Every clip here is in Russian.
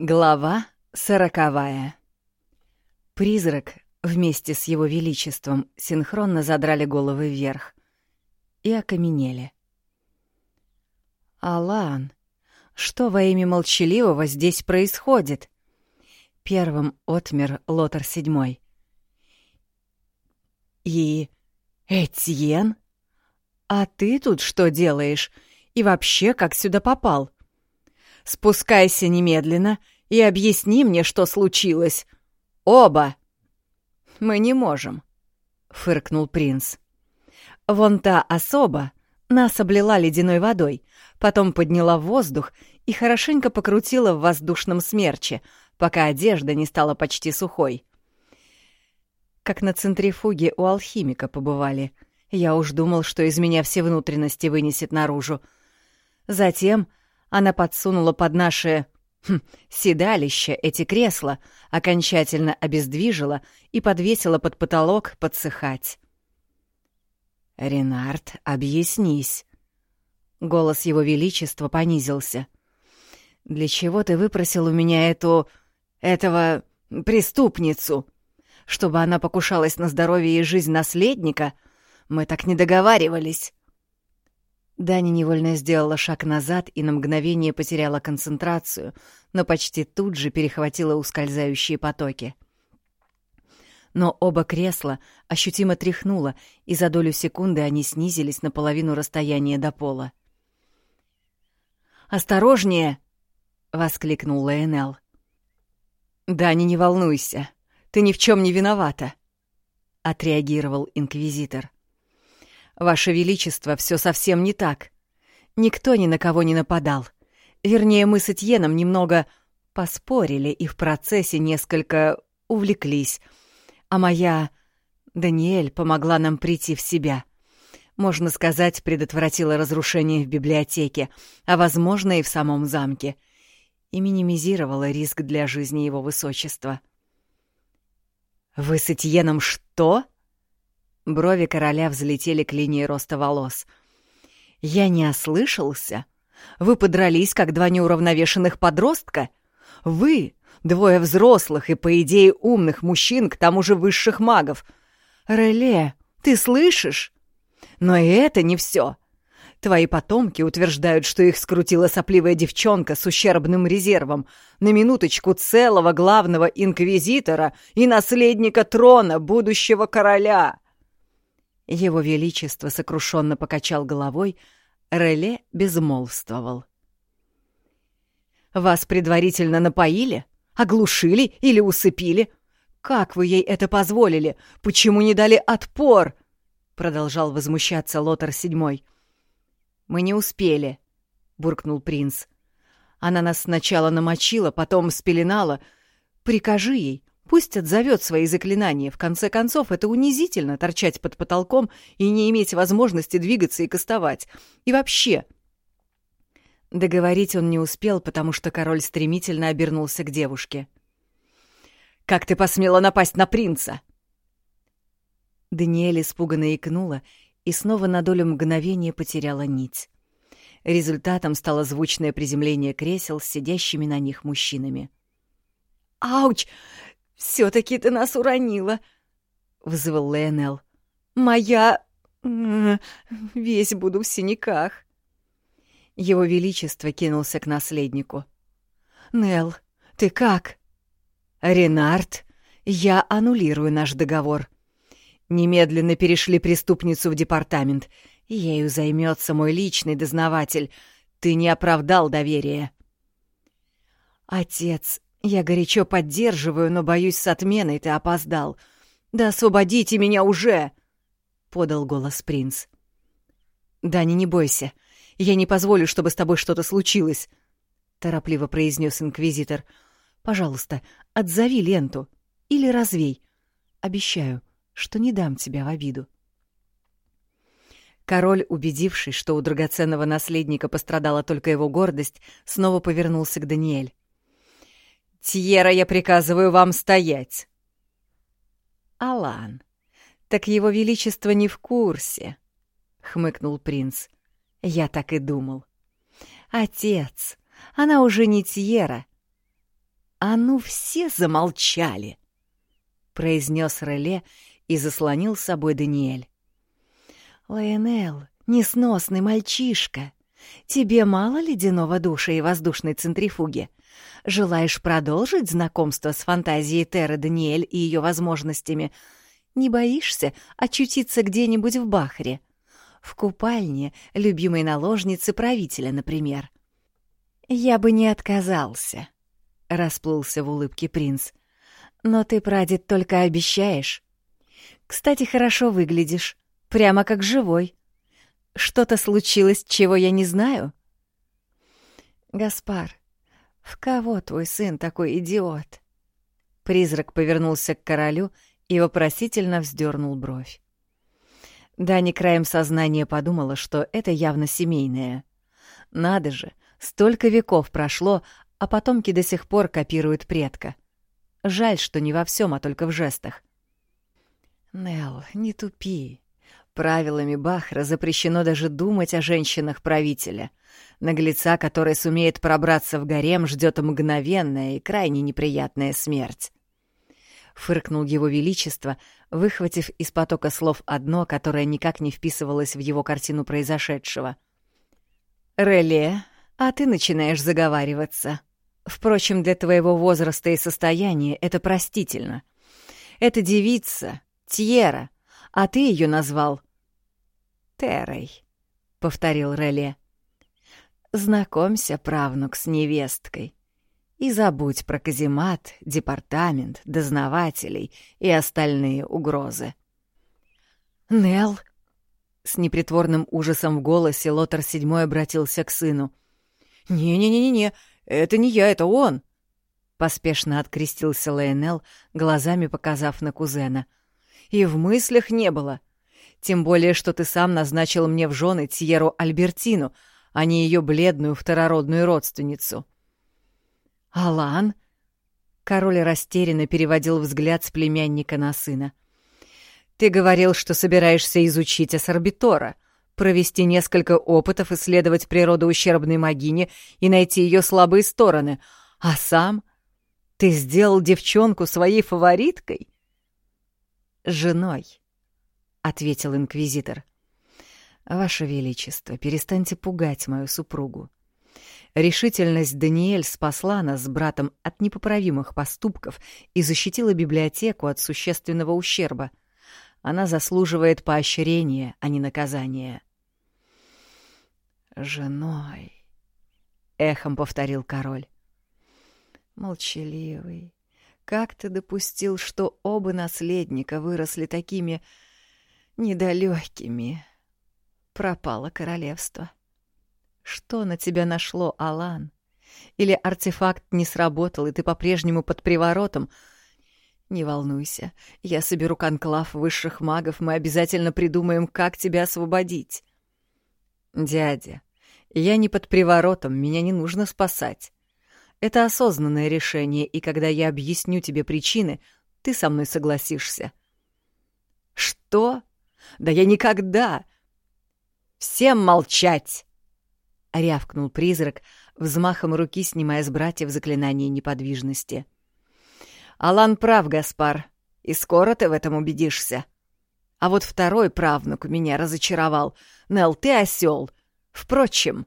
Глава сороковая. Призрак вместе с его величеством синхронно задрали головы вверх и окаменели. «Алан, что во имя молчаливого здесь происходит?» Первым отмер Лотар седьмой. «И... Этьен? А ты тут что делаешь? И вообще, как сюда попал?» Спускайся немедленно и объясни мне, что случилось. Оба!» «Мы не можем», — фыркнул принц. «Вон та особа нас облила ледяной водой, потом подняла в воздух и хорошенько покрутила в воздушном смерче, пока одежда не стала почти сухой. Как на центрифуге у алхимика побывали. Я уж думал, что из меня все внутренности вынесет наружу. Затем она подсунула под наше хм, седалище эти кресла, окончательно обездвижила и подвесила под потолок подсыхать. «Ренард, объяснись». Голос его величества понизился. «Для чего ты выпросил у меня эту... этого... преступницу? Чтобы она покушалась на здоровье и жизнь наследника? Мы так не договаривались». Дани невольно сделала шаг назад и на мгновение потеряла концентрацию, но почти тут же перехватила ускользающие потоки. Но оба кресла ощутимо тряхнуло, и за долю секунды они снизились на половину расстояния до пола. «Осторожнее!» — воскликнул Лейнел. «Дани, не волнуйся, ты ни в чем не виновата», — отреагировал инквизитор. Ваше Величество, все совсем не так. Никто ни на кого не нападал. Вернее, мы с Этьеном немного поспорили и в процессе несколько увлеклись. А моя Даниэль помогла нам прийти в себя. Можно сказать, предотвратила разрушение в библиотеке, а, возможно, и в самом замке. И минимизировала риск для жизни его высочества. «Вы с Этьеном что?» Брови короля взлетели к линии роста волос. «Я не ослышался? Вы подрались, как два неуравновешенных подростка? Вы, двое взрослых и, по идее, умных мужчин, к тому же высших магов. Реле, ты слышишь? Но и это не все. Твои потомки утверждают, что их скрутила сопливая девчонка с ущербным резервом, на минуточку целого главного инквизитора и наследника трона будущего короля. Его Величество сокрушенно покачал головой, Реле безмолвствовал. «Вас предварительно напоили? Оглушили или усыпили? Как вы ей это позволили? Почему не дали отпор?» Продолжал возмущаться Лотар седьмой. «Мы не успели», — буркнул принц. «Она нас сначала намочила, потом спеленала. Прикажи ей, Пусть отзовет свои заклинания. В конце концов, это унизительно — торчать под потолком и не иметь возможности двигаться и кастовать. И вообще... Договорить он не успел, потому что король стремительно обернулся к девушке. «Как ты посмела напасть на принца?» Даниэль испуганно икнула и снова на долю мгновения потеряла нить. Результатом стало звучное приземление кресел с сидящими на них мужчинами. «Ауч! «Все-таки ты нас уронила!» — взвыл Леонел. «Моя... весь буду в синяках!» Его Величество кинулся к наследнику. «Нелл, ты как?» «Ренард, я аннулирую наш договор. Немедленно перешли преступницу в департамент. Ею займется мой личный дознаватель. Ты не оправдал доверия». «Отец, я горячо поддерживаю, но, боюсь, с отменой ты опоздал. Да освободите меня уже!» — подал голос принц. «Дани, не бойся. Я не позволю, чтобы с тобой что-то случилось», — торопливо произнес инквизитор. «Пожалуйста, отзови ленту. Или развей. Обещаю, что не дам тебя в обиду». Король, убедившись, что у драгоценного наследника пострадала только его гордость, снова повернулся к Даниэль. Тьера, я приказываю вам стоять. Алан, так его величество не в курсе, хмыкнул принц. Я так и думал. Отец, она уже не Тьера. «А ну все замолчали!» — произнес Реле и заслонил с собой Даниэль. «Лайонел, несносный мальчишка, тебе мало ледяного душа и воздушной центрифуги? Желаешь продолжить знакомство с фантазией Терры Даниэль и ее возможностями? Не боишься очутиться где-нибудь в Бахре? В купальне любимой наложницы правителя, например?» «Я бы не отказался», — расплылся в улыбке принц. «Но ты, прадед, только обещаешь. Кстати, хорошо выглядишь, прямо как живой. Что-то случилось, чего я не знаю?» «Гаспар, в кого твой сын такой идиот?» Призрак повернулся к королю и вопросительно вздернул бровь. Дани краем сознания подумала, что это явно семейное. Надо же, столько веков прошло, а потомки до сих пор копируют предка. Жаль, что не во всем, а только в жестах. Нел, не тупи. Правилами Бахра запрещено даже думать о женщинах правителя. Наглеца, который сумеет пробраться в гарем, ждет мгновенная и крайне неприятная смерть. Фыркнул его величество, выхватив из потока слов одно, которое никак не вписывалось в его картину произошедшего. «Реле, а ты начинаешь заговариваться. Впрочем, для твоего возраста и состояния это простительно. Эта девица — Тьера, а ты ее назвал Терой», — повторил Реле. «Знакомься, правнук, с невесткой, и забудь про каземат, департамент, дознавателей и остальные угрозы». «Нелл!» С непритворным ужасом в голосе Лотар седьмой обратился к сыну. «Не-не-не-не, это не я, это он!» Поспешно открестился Лейнел, глазами показав на кузена. «И в мыслях не было. Тем более, что ты сам назначил мне в жены Тьеру Альбертину, а не ее бледную второродную родственницу. «Алан?» Король растерянно переводил взгляд с племянника на сына. «Ты говорил, что собираешься изучить Ассорбитора, провести несколько опытов, исследовать природу ущербной магини и найти ее слабые стороны, а сам ты сделал девчонку своей фавориткой?» «Женой», — ответил инквизитор. «Ваше Величество, перестаньте пугать мою супругу. Решительность Даниэль спасла нас с братом от непоправимых поступков и защитила библиотеку от существенного ущерба. Она заслуживает поощрения, а не наказания». «Женой», — эхом повторил король. «Молчаливый, как ты допустил, что оба наследника выросли такими недалекими. Пропало королевство. Что на тебя нашло, Алан? Или артефакт не сработал, и ты по-прежнему под приворотом? Не волнуйся, я соберу конклав высших магов, мы обязательно придумаем, как тебя освободить. Дядя, я не под приворотом, меня не нужно спасать. Это осознанное решение, и когда я объясню тебе причины, ты со мной согласишься. Что? Да я никогда! Всем молчать! Рявкнул призрак, взмахом руки снимая с братьев заклинание неподвижности. Алан прав, Гаспар, и скоро ты в этом убедишься. А вот второй правнук меня разочаровал. Нел, ты осел. Впрочем,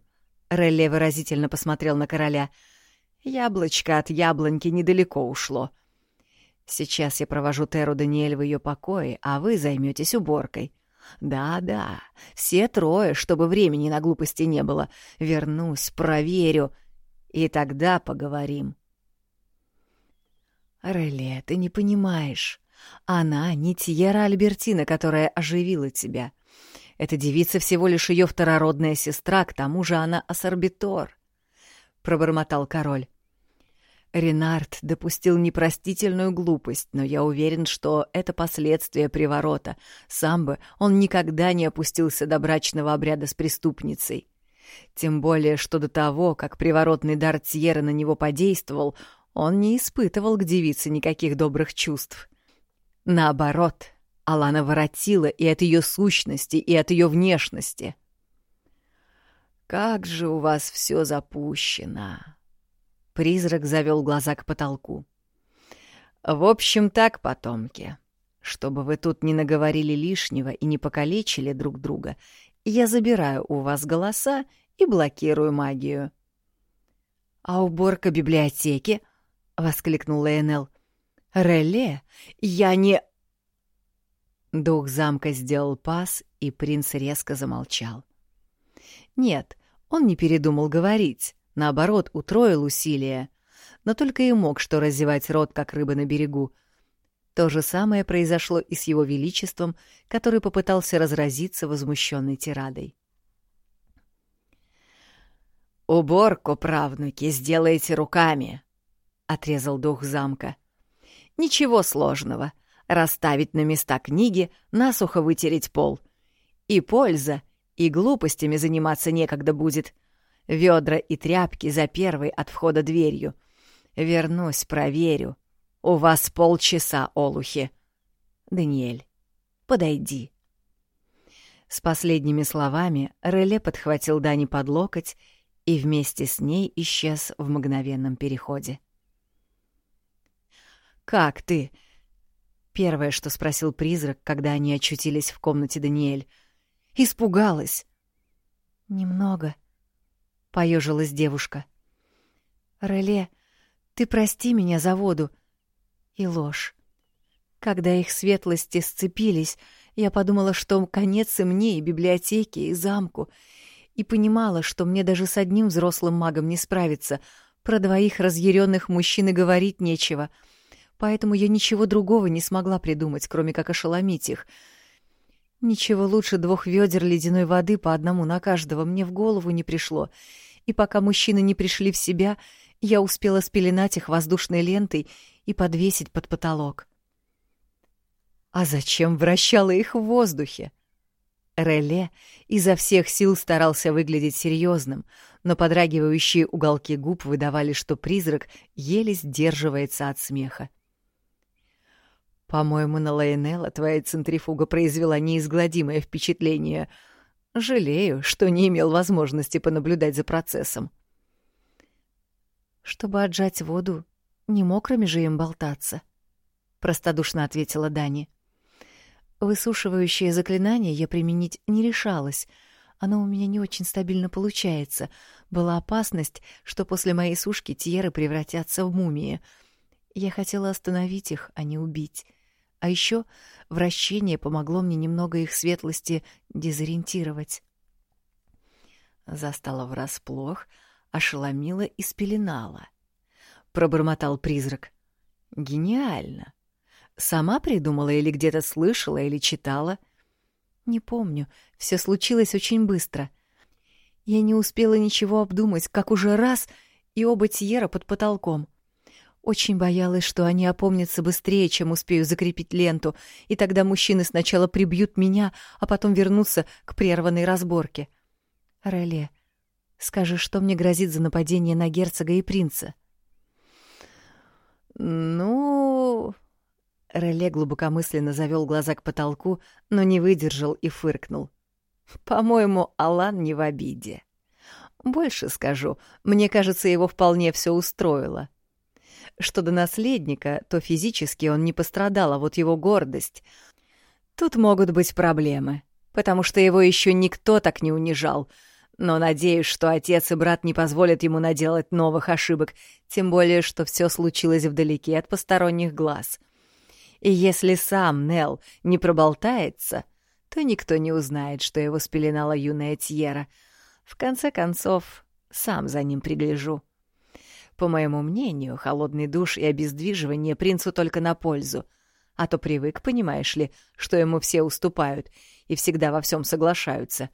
Релле выразительно посмотрел на короля, яблочко от яблоньки недалеко ушло. Сейчас я провожу Теру Даниэль в ее покое, а вы займетесь уборкой. Да-да, все трое, чтобы времени на глупости не было. Вернусь, проверю, и тогда поговорим. Реле, ты не понимаешь. Она не Тьера Альбертина, которая оживила тебя. Эта девица всего лишь ее второродная сестра, к тому же она ассорбитор, — пробормотал король. Ренард допустил непростительную глупость, но я уверен, что это последствия приворота. Сам бы он никогда не опустился до брачного обряда с преступницей. Тем более, что до того, как приворотный дар Тьера на него подействовал, он не испытывал к девице никаких добрых чувств. Наоборот, Алана воротила и от ее сущности, и от ее внешности. «Как же у вас все запущено!» Призрак завел глаза к потолку. «В общем так, потомки, чтобы вы тут не наговорили лишнего и не покалечили друг друга, я забираю у вас голоса и блокирую магию». «А уборка библиотеки?» — воскликнул Лейнел. «Реле, я не...» Дух замка сделал пас, и принц резко замолчал. Нет, он не передумал говорить, наоборот, утроил усилия, но только и мог что разевать рот, как рыба на берегу. То же самое произошло и с его величеством, который попытался разразиться возмущенной тирадой. «Уборку, правнуки, сделайте руками!» — отрезал дух замка. «Ничего сложного. Расставить на места книги, насухо вытереть пол. И польза, и глупостями заниматься некогда будет. Ведра и тряпки за первой от входа дверью. Вернусь, проверю. У вас полчаса, олухи. Даниэль, подойди». С последними словами Реле подхватил Дани под локоть и вместе с ней исчез в мгновенном переходе. «Как ты?» — первое, что спросил призрак, когда они очутились в комнате Даниэль. «Испугалась». «Немного», — поежилась девушка. «Реле, ты прости меня за воду и ложь. Когда их светлости сцепились, я подумала, что конец и мне, и библиотеке, и замку — и понимала, что мне даже с одним взрослым магом не справиться. Про двоих разъяренных мужчин и говорить нечего. Поэтому я ничего другого не смогла придумать, кроме как ошеломить их. Ничего лучше двух ведер ледяной воды по одному на каждого мне в голову не пришло. И пока мужчины не пришли в себя, я успела спеленать их воздушной лентой и подвесить под потолок. А зачем вращала их в воздухе? Реле изо всех сил старался выглядеть серьезным, но подрагивающие уголки губ выдавали, что призрак еле сдерживается от смеха. «По-моему, на Лайнелла твоя центрифуга произвела неизгладимое впечатление. Жалею, что не имел возможности понаблюдать за процессом». «Чтобы отжать воду, не мокрыми же им болтаться», — простодушно ответила Дани. — Высушивающее заклинание я применить не решалась. Оно у меня не очень стабильно получается. Была опасность, что после моей сушки тьеры превратятся в мумии. Я хотела остановить их, а не убить. А еще вращение помогло мне немного их светлости дезориентировать. Застала врасплох, ошеломила и спеленала. Пробормотал призрак. «Гениально! Сама придумала или где-то слышала или читала? Не помню, все случилось очень быстро. Я не успела ничего обдумать, как уже раз и оба Тьера под потолком. Очень боялась, что они опомнятся быстрее, чем успею закрепить ленту, и тогда мужчины сначала прибьют меня, а потом вернутся к прерванной разборке. Реле, скажи, что мне грозит за нападение на герцога и принца? Ну, Реле глубокомысленно завел глаза к потолку, но не выдержал и фыркнул. «По-моему, Алан не в обиде. Больше скажу, мне кажется, его вполне все устроило. Что до наследника, то физически он не пострадал, а вот его гордость. Тут могут быть проблемы, потому что его еще никто так не унижал, но надеюсь, что отец и брат не позволят ему наделать новых ошибок, тем более, что все случилось вдалеке от посторонних глаз». И если сам Нел не проболтается, то никто не узнает, что его спеленала юная Тьера. В конце концов, сам за ним пригляжу. По моему мнению, холодный душ и обездвиживание принцу только на пользу. А то привык, понимаешь ли, что ему все уступают и всегда во всем соглашаются.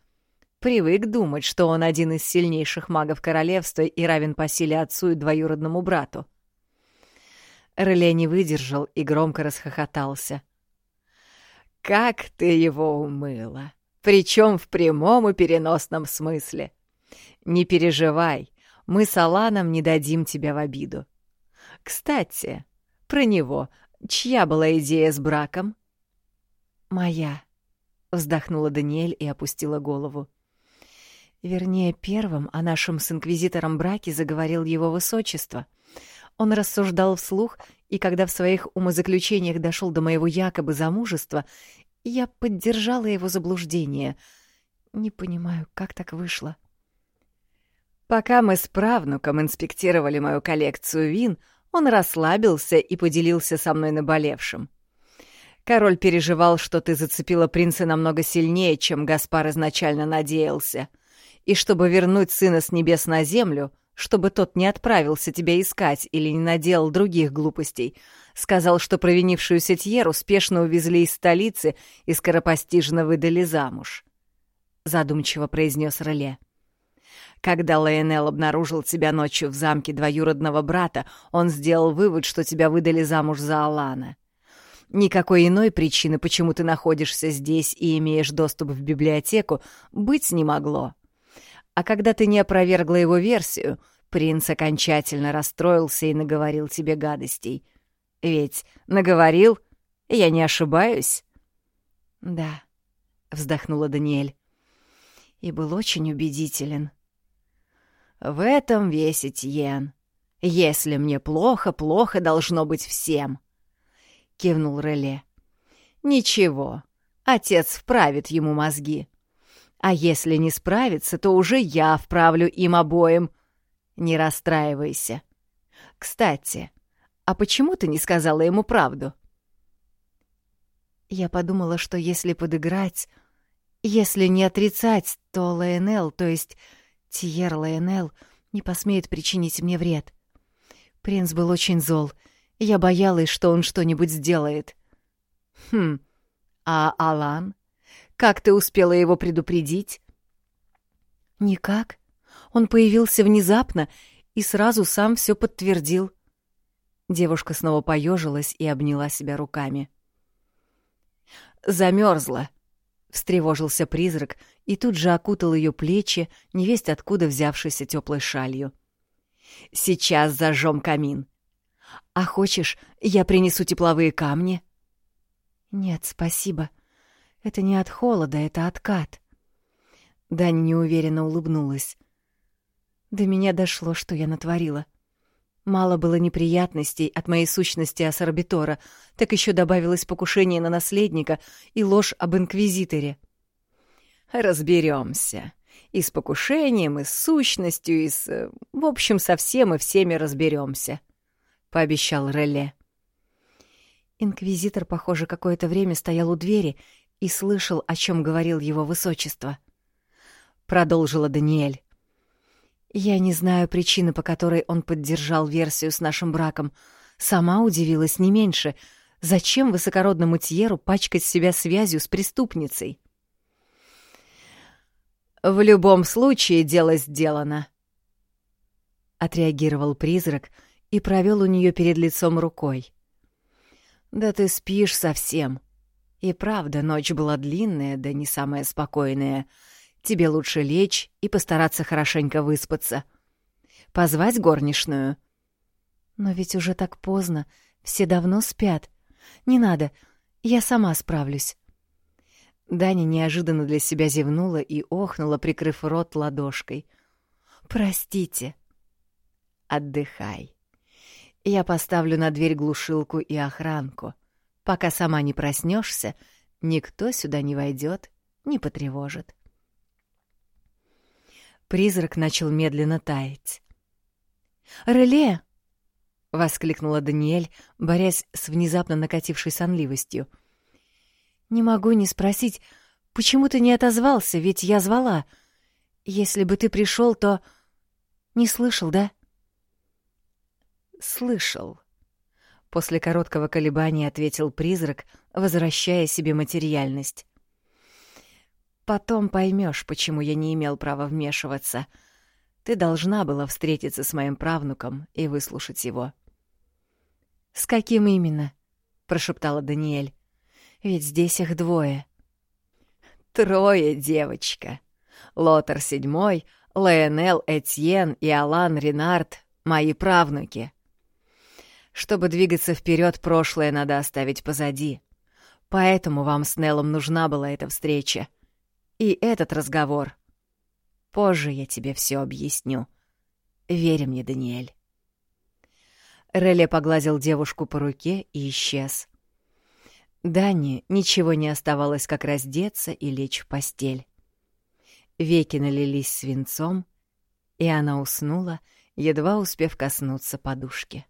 Привык думать, что он один из сильнейших магов королевства и равен по силе отцу и двоюродному брату. Реле не выдержал и громко расхохотался. «Как ты его умыла! Причем в прямом и переносном смысле! Не переживай, мы с Аланом не дадим тебя в обиду. Кстати, про него чья была идея с браком?» «Моя», — вздохнула Даниэль и опустила голову. Вернее, первым о нашем с инквизитором браке заговорил его высочество. Он рассуждал вслух, и когда в своих умозаключениях дошел до моего якобы замужества, я поддержала его заблуждение. Не понимаю, как так вышло. Пока мы с правнуком инспектировали мою коллекцию вин, он расслабился и поделился со мной наболевшим. Король переживал, что ты зацепила принца намного сильнее, чем Гаспар изначально надеялся. И чтобы вернуть сына с небес на землю, чтобы тот не отправился тебя искать или не наделал других глупостей, сказал, что провинившуюся Тьеру спешно увезли из столицы и скоропостижно выдали замуж. Задумчиво произнес Реле. Когда Лайонел обнаружил тебя ночью в замке двоюродного брата, он сделал вывод, что тебя выдали замуж за Алана. Никакой иной причины, почему ты находишься здесь и имеешь доступ в библиотеку, быть не могло. А когда ты не опровергла его версию, принц окончательно расстроился и наговорил тебе гадостей. Ведь наговорил, я не ошибаюсь? Да, вздохнула Даниэль. И был очень убедителен. В этом весь Этьен. Если мне плохо, плохо должно быть всем. — кивнул Реле. «Ничего, отец вправит ему мозги. А если не справится, то уже я вправлю им обоим. Не расстраивайся. Кстати, а почему ты не сказала ему правду?» Я подумала, что если подыграть, если не отрицать, то Лайонел, то есть Тьер Лайонел, не посмеет причинить мне вред. Принц был очень зол — я боялась, что он что-нибудь сделает. Хм, а Алан? Как ты успела его предупредить? Никак. Он появился внезапно и сразу сам все подтвердил. Девушка снова поежилась и обняла себя руками. Замерзла, встревожился призрак и тут же окутал ее плечи, невесть откуда взявшейся теплой шалью. Сейчас зажжем камин. А хочешь, я принесу тепловые камни? Нет, спасибо. Это не от холода, это откат. Дань неуверенно улыбнулась. До меня дошло, что я натворила. Мало было неприятностей от моей сущности Ассорбитора, так еще добавилось покушение на наследника и ложь об инквизиторе. Разберемся. И с покушением, и с сущностью, и с... Э, в общем, со всем и всеми разберемся. — пообещал Реле. Инквизитор, похоже, какое-то время стоял у двери и слышал, о чем говорил его высочество. Продолжила Даниэль. «Я не знаю причины, по которой он поддержал версию с нашим браком. Сама удивилась не меньше. Зачем высокородному Тьеру пачкать себя связью с преступницей?» «В любом случае дело сделано», — отреагировал призрак, — и провел у нее перед лицом рукой. «Да ты спишь совсем. И правда, ночь была длинная, да не самая спокойная. Тебе лучше лечь и постараться хорошенько выспаться. Позвать горничную?» «Но ведь уже так поздно, все давно спят. Не надо, я сама справлюсь». Даня неожиданно для себя зевнула и охнула, прикрыв рот ладошкой. «Простите». «Отдыхай», я поставлю на дверь глушилку и охранку. Пока сама не проснешься, никто сюда не войдет, не потревожит. Призрак начал медленно таять. «Реле!» — воскликнула Даниэль, борясь с внезапно накатившей сонливостью. «Не могу не спросить, почему ты не отозвался, ведь я звала. Если бы ты пришел, то...» «Не слышал, да?» «Слышал». После короткого колебания ответил призрак, возвращая себе материальность. «Потом поймешь, почему я не имел права вмешиваться. Ты должна была встретиться с моим правнуком и выслушать его». «С каким именно?» — прошептала Даниэль. «Ведь здесь их двое». «Трое, девочка. Лотар седьмой, Леонел Этьен и Алан Ренард — мои правнуки». Чтобы двигаться вперед, прошлое надо оставить позади. Поэтому вам с Неллом нужна была эта встреча. И этот разговор. Позже я тебе все объясню. Верь мне, Даниэль. Реле погладил девушку по руке и исчез. Дане ничего не оставалось, как раздеться и лечь в постель. Веки налились свинцом, и она уснула, едва успев коснуться подушки.